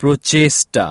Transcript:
প্রচেষ্টা